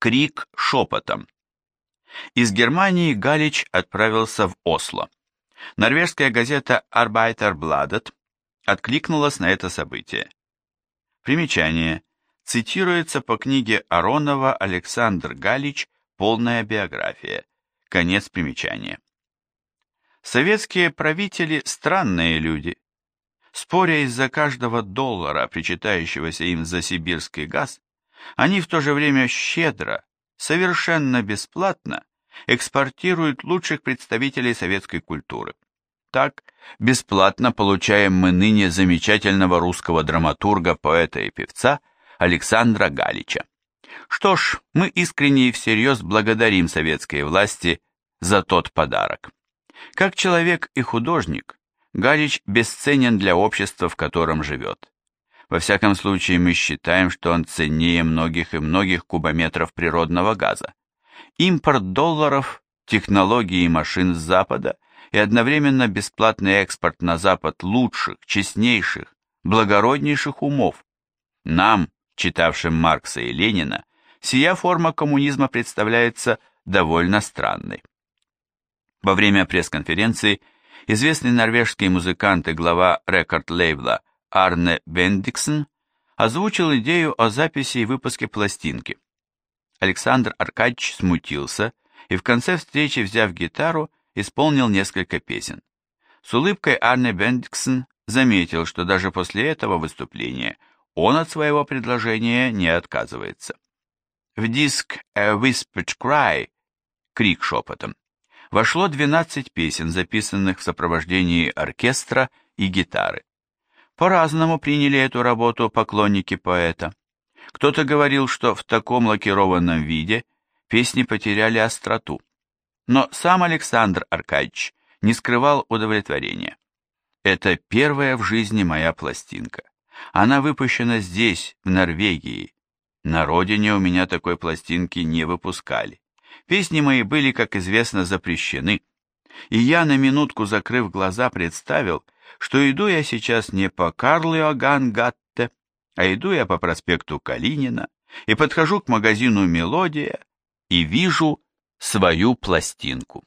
Крик шепотом. Из Германии Галич отправился в Осло. Норвежская газета Arbeiterbladet откликнулась на это событие. Примечание. Цитируется по книге Аронова Александр Галич «Полная биография». Конец примечания. Советские правители – странные люди. Споря из-за каждого доллара, причитающегося им за сибирский газ, они в то же время щедро, совершенно бесплатно экспортируют лучших представителей советской культуры. Так, бесплатно получаем мы ныне замечательного русского драматурга, поэта и певца Александра Галича. Что ж, мы искренне и всерьез благодарим советские власти за тот подарок. Как человек и художник, Галич бесценен для общества, в котором живет. Во всяком случае, мы считаем, что он ценнее многих и многих кубометров природного газа. Импорт долларов, технологии и машин с Запада и одновременно бесплатный экспорт на Запад лучших, честнейших, благороднейших умов. Нам, читавшим Маркса и Ленина, сия форма коммунизма представляется довольно странной. Во время пресс-конференции известный норвежский музыкант и глава рекорд-лейбла Арне Бендиксон озвучил идею о записи и выпуске пластинки. Александр Аркадьевич смутился и в конце встречи, взяв гитару, исполнил несколько песен. С улыбкой Арне Бендиксон заметил, что даже после этого выступления он от своего предложения не отказывается. В диск A Whispered Cry «Крик шепотом» вошло 12 песен, записанных в сопровождении оркестра и гитары. По-разному приняли эту работу поклонники поэта. Кто-то говорил, что в таком лакированном виде песни потеряли остроту. Но сам Александр Аркадьевич не скрывал удовлетворения. Это первая в жизни моя пластинка. Она выпущена здесь, в Норвегии. На родине у меня такой пластинки не выпускали. Песни мои были, как известно, запрещены. И я, на минутку закрыв глаза, представил, что иду я сейчас не по Карлу Агангатте, а иду я по проспекту Калинина и подхожу к магазину «Мелодия» и вижу свою пластинку.